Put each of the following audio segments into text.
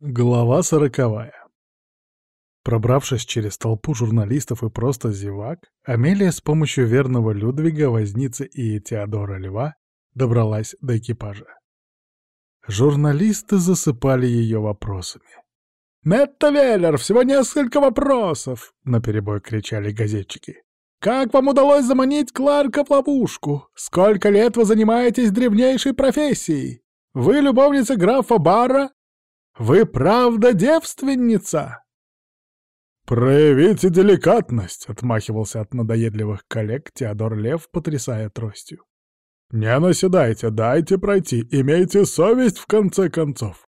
Глава сороковая. Пробравшись через толпу журналистов и просто зевак, Амелия с помощью верного Людвига, Возницы и Теодора Льва добралась до экипажа. Журналисты засыпали ее вопросами. «Метта Веллер, всего несколько вопросов!» — наперебой кричали газетчики. «Как вам удалось заманить Кларка в ловушку? Сколько лет вы занимаетесь древнейшей профессией? Вы любовница графа Барра вы правда девственница?» «Проявите деликатность», — отмахивался от надоедливых коллег Теодор Лев, потрясая тростью. «Не наседайте, дайте пройти, имейте совесть в конце концов.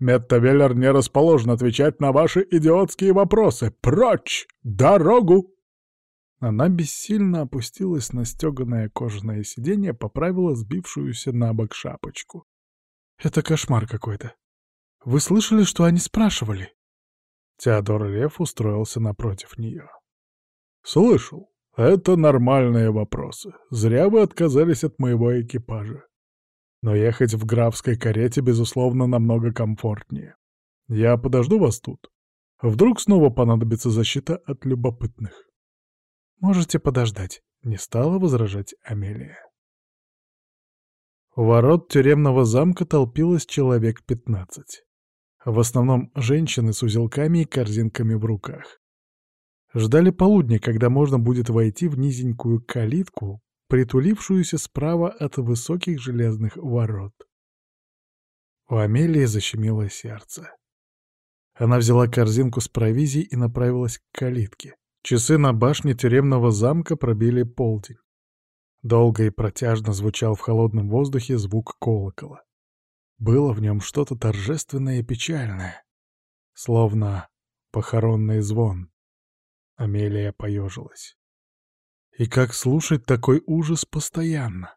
Метта Веллер не расположен отвечать на ваши идиотские вопросы. Прочь! Дорогу!» Она бессильно опустилась на стеганое кожаное сиденье, поправила сбившуюся на бок шапочку. «Это кошмар какой-то. Вы слышали, что они спрашивали?» Теодор Лев устроился напротив нее. «Слышал. Это нормальные вопросы. Зря вы отказались от моего экипажа. Но ехать в графской карете, безусловно, намного комфортнее. Я подожду вас тут. Вдруг снова понадобится защита от любопытных». «Можете подождать», — не стала возражать Амелия. У ворот тюремного замка толпилось человек пятнадцать. В основном женщины с узелками и корзинками в руках. Ждали полудня, когда можно будет войти в низенькую калитку, притулившуюся справа от высоких железных ворот. У Амелии защемило сердце. Она взяла корзинку с провизией и направилась к калитке. Часы на башне тюремного замка пробили полдень. Долго и протяжно звучал в холодном воздухе звук колокола. Было в нем что-то торжественное и печальное, словно похоронный звон. Амелия поежилась. И как слушать такой ужас постоянно?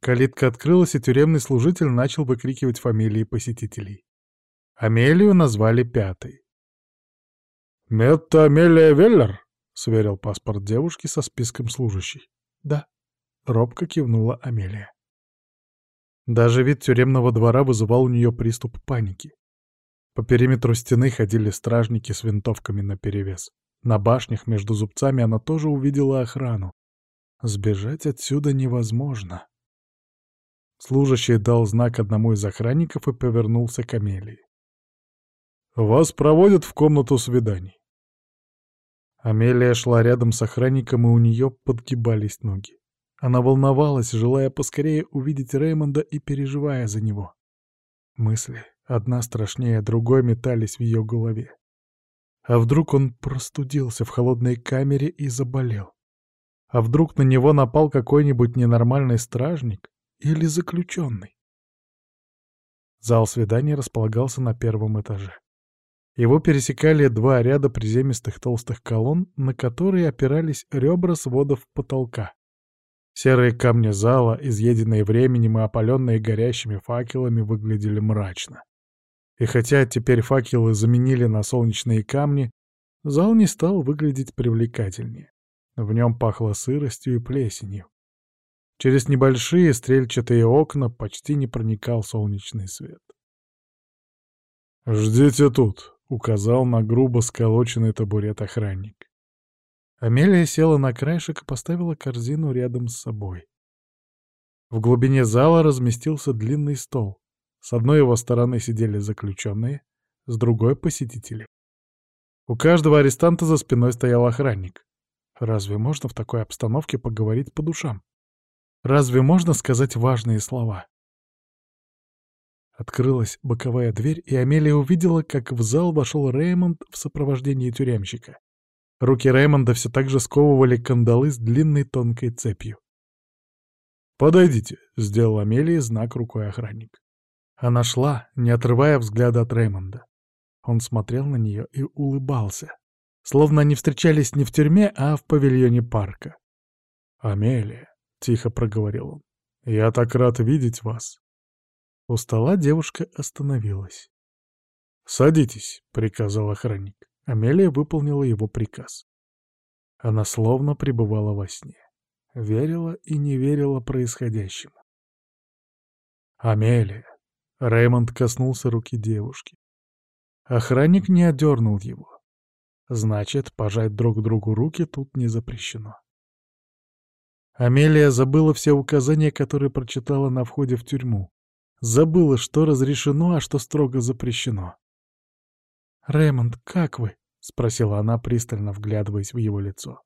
Калитка открылась, и тюремный служитель начал выкрикивать фамилии посетителей. Амелию назвали пятой. «Метта Амелия Веллер?» — сверил паспорт девушки со списком служащей. «Да», — робко кивнула Амелия. Даже вид тюремного двора вызывал у нее приступ паники. По периметру стены ходили стражники с винтовками наперевес. На башнях между зубцами она тоже увидела охрану. Сбежать отсюда невозможно. Служащий дал знак одному из охранников и повернулся к Амелии. «Вас проводят в комнату свиданий». Амелия шла рядом с охранником, и у нее подгибались ноги. Она волновалась, желая поскорее увидеть Реймонда и переживая за него. Мысли, одна страшнее другой, метались в ее голове. А вдруг он простудился в холодной камере и заболел? А вдруг на него напал какой-нибудь ненормальный стражник или заключенный? Зал свидания располагался на первом этаже. Его пересекали два ряда приземистых толстых колонн, на которые опирались ребра сводов потолка. Серые камни зала, изъеденные временем и опаленные горящими факелами, выглядели мрачно. И хотя теперь факелы заменили на солнечные камни, зал не стал выглядеть привлекательнее. В нем пахло сыростью и плесенью. Через небольшие стрельчатые окна почти не проникал солнечный свет. «Ждите тут», — указал на грубо сколоченный табурет охранник. Амелия села на краешек и поставила корзину рядом с собой. В глубине зала разместился длинный стол. С одной его стороны сидели заключенные, с другой — посетители. У каждого арестанта за спиной стоял охранник. Разве можно в такой обстановке поговорить по душам? Разве можно сказать важные слова? Открылась боковая дверь, и Амелия увидела, как в зал вошел Реймонд в сопровождении тюремщика. Руки Реймонда все так же сковывали кандалы с длинной тонкой цепью. «Подойдите», — сделал Амелии знак рукой охранник. Она шла, не отрывая взгляда от Реймонда. Он смотрел на нее и улыбался, словно они встречались не в тюрьме, а в павильоне парка. «Амелия», — тихо проговорил он, — «я так рад видеть вас». У стола девушка остановилась. «Садитесь», — приказал охранник. Амелия выполнила его приказ. Она словно пребывала во сне. Верила и не верила происходящему. «Амелия!» Реймонд коснулся руки девушки. Охранник не отдернул его. Значит, пожать друг другу руки тут не запрещено. Амелия забыла все указания, которые прочитала на входе в тюрьму. Забыла, что разрешено, а что строго запрещено. «Рэймонд, как вы?» — спросила она, пристально вглядываясь в его лицо.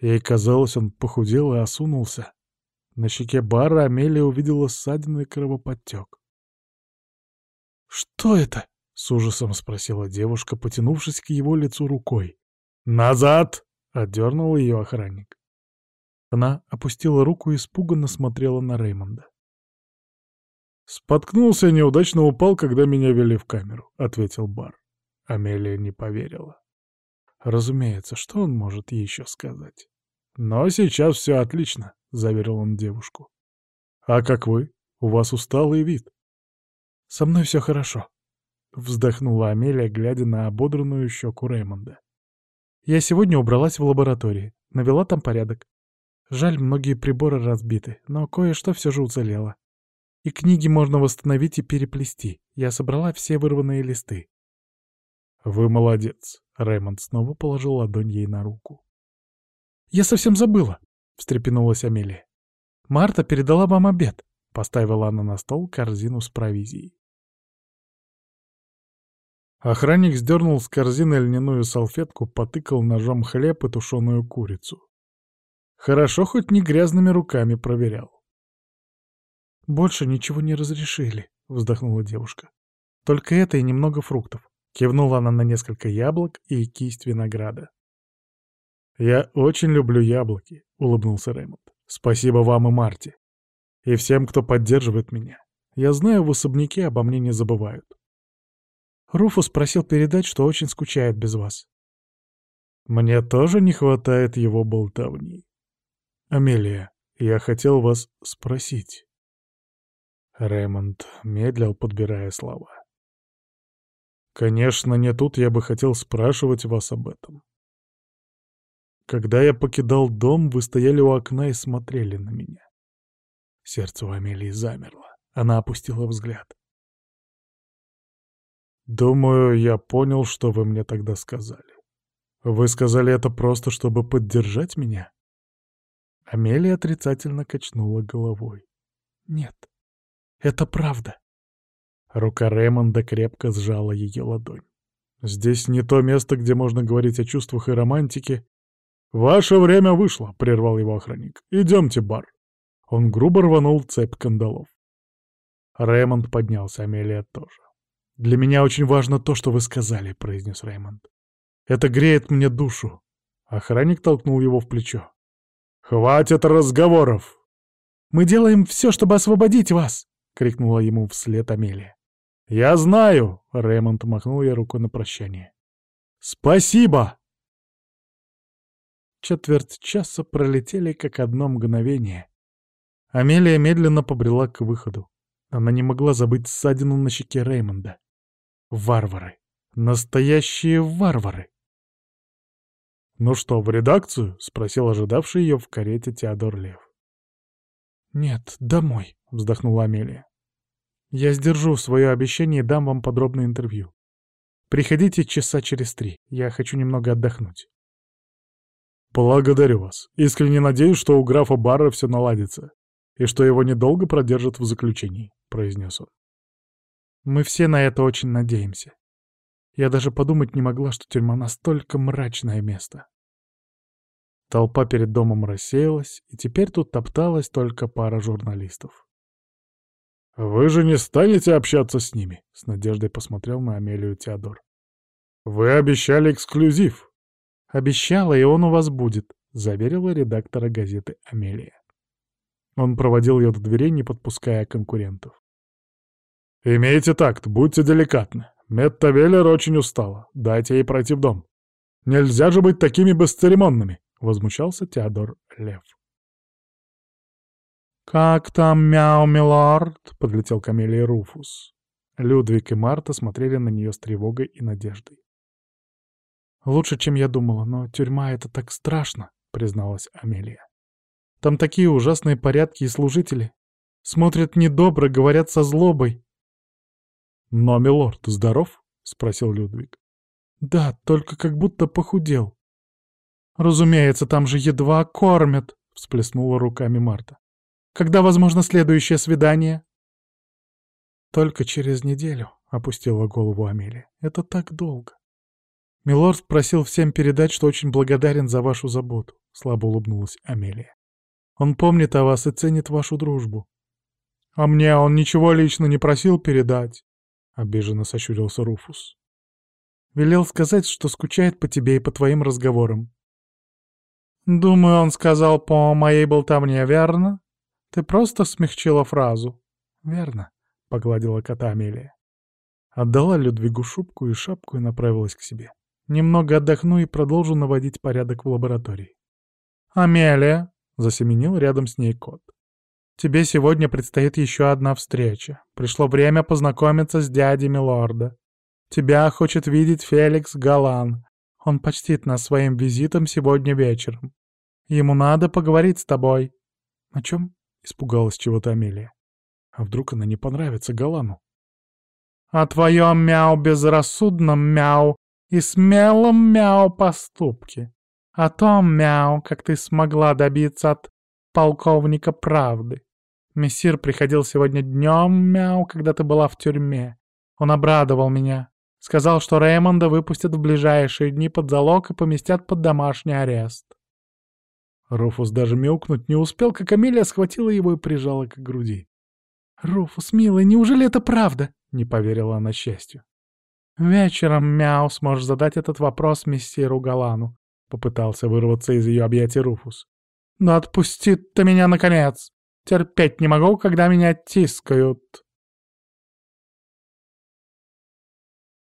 Ей казалось, он похудел и осунулся. На щеке бара Амелия увидела ссадину и кровоподтек. «Что это?» — с ужасом спросила девушка, потянувшись к его лицу рукой. «Назад!» — отдернул ее охранник. Она опустила руку и испуганно смотрела на Реймонда. «Споткнулся и неудачно упал, когда меня вели в камеру», — ответил Бар. Амелия не поверила. Разумеется, что он может еще сказать? «Но сейчас все отлично», — заверил он девушку. «А как вы? У вас усталый вид». «Со мной все хорошо», — вздохнула Амелия, глядя на ободранную щеку Рэймонда. «Я сегодня убралась в лаборатории, навела там порядок. Жаль, многие приборы разбиты, но кое-что все же уцелело. И книги можно восстановить и переплести. Я собрала все вырванные листы. «Вы молодец», — Рэймонд снова положил ладонь ей на руку. «Я совсем забыла», — встрепенулась Амелия. «Марта передала вам обед», — поставила она на стол корзину с провизией. Охранник сдернул с корзины льняную салфетку, потыкал ножом хлеб и тушеную курицу. Хорошо, хоть не грязными руками проверял. «Больше ничего не разрешили», — вздохнула девушка. «Только это и немного фруктов». Кивнула она на несколько яблок и кисть винограда. «Я очень люблю яблоки», — улыбнулся Рэймонд. «Спасибо вам и Марте. И всем, кто поддерживает меня. Я знаю, в особняке обо мне не забывают». Руфус просил передать, что очень скучает без вас. Мне тоже не хватает его болтовни. Амелия, я хотел вас спросить. Рэймонд медлил, подбирая слова. Конечно, не тут я бы хотел спрашивать вас об этом. Когда я покидал дом, вы стояли у окна и смотрели на меня. Сердце у Амелии замерло. Она опустила взгляд. Думаю, я понял, что вы мне тогда сказали. Вы сказали это просто, чтобы поддержать меня? Амелия отрицательно качнула головой. Нет, это правда. Рука Рэймонда крепко сжала ее ладонь. «Здесь не то место, где можно говорить о чувствах и романтике». «Ваше время вышло», — прервал его охранник. «Идемте, бар». Он грубо рванул цепь кандалов. Рэймонд поднялся, Амелия тоже. «Для меня очень важно то, что вы сказали», — произнес Рэймонд. «Это греет мне душу». Охранник толкнул его в плечо. «Хватит разговоров!» «Мы делаем все, чтобы освободить вас!» — крикнула ему вслед Амелия. «Я знаю!» — Рэймонд махнул ей рукой на прощание. «Спасибо!» Четверть часа пролетели как одно мгновение. Амелия медленно побрела к выходу. Она не могла забыть ссадину на щеке Реймонда. Варвары. Настоящие варвары. «Ну что, в редакцию?» — спросил ожидавший ее в карете Теодор Лев. «Нет, домой», — вздохнула Амелия. Я сдержу свое обещание и дам вам подробное интервью. Приходите часа через три. Я хочу немного отдохнуть. Благодарю вас. Искренне надеюсь, что у графа Барра все наладится, и что его недолго продержат в заключении, произнес он. Мы все на это очень надеемся. Я даже подумать не могла, что тюрьма настолько мрачное место. Толпа перед домом рассеялась, и теперь тут топталась только пара журналистов. «Вы же не станете общаться с ними?» — с надеждой посмотрел на Амелию Теодор. «Вы обещали эксклюзив». «Обещала, и он у вас будет», — заверила редактора газеты Амелия. Он проводил ее до дверей, не подпуская конкурентов. «Имейте такт, будьте деликатны. Метта Веллер очень устала. Дайте ей пройти в дом. Нельзя же быть такими бесцеремонными!» — возмущался Теодор Лев. «Как там, мяу, милорд?» — подлетел к Амелии Руфус. Людвиг и Марта смотрели на нее с тревогой и надеждой. «Лучше, чем я думала, но тюрьма — это так страшно», — призналась Амелия. «Там такие ужасные порядки и служители. Смотрят недобро, говорят со злобой. «Но, милорд, здоров?» — спросил Людвиг. «Да, только как будто похудел». «Разумеется, там же едва кормят», — всплеснула руками Марта. «Когда, возможно, следующее свидание?» «Только через неделю», — опустила голову Амелия. «Это так долго». «Милорд просил всем передать, что очень благодарен за вашу заботу», — слабо улыбнулась Амелия. «Он помнит о вас и ценит вашу дружбу». «А мне он ничего лично не просил передать», — обиженно сощурился Руфус. «Велел сказать, что скучает по тебе и по твоим разговорам». «Думаю, он сказал по моей болтовне, верно? Ты просто смягчила фразу». «Верно», — погладила кота Амелия. Отдала Людвигу шубку и шапку и направилась к себе. Немного отдохну и продолжу наводить порядок в лаборатории. «Амелия!» — засеменил рядом с ней кот. «Тебе сегодня предстоит еще одна встреча. Пришло время познакомиться с дядями лорда. Тебя хочет видеть Феликс Галан. Он почтит нас своим визитом сегодня вечером. Ему надо поговорить с тобой». «О чем?» — испугалась чего-то Амелия. «А вдруг она не понравится Галану?» «О твоем мяу-безрассудном мяу и смелом мяу поступке. О том мяу, как ты смогла добиться от полковника правды. Мессир приходил сегодня днем мяу, когда ты была в тюрьме. Он обрадовал меня. Сказал, что Реймонда выпустят в ближайшие дни под залог и поместят под домашний арест. Руфус даже мяукнуть не успел, как Амелия схватила его и прижала к груди. «Руфус, милый, неужели это правда?» — не поверила она счастью. «Вечером, Мяу, сможешь задать этот вопрос мессиру Галану», — попытался вырваться из ее объятий Руфус. «Но отпусти ты меня, наконец! Терпеть не могу, когда меня тискают!»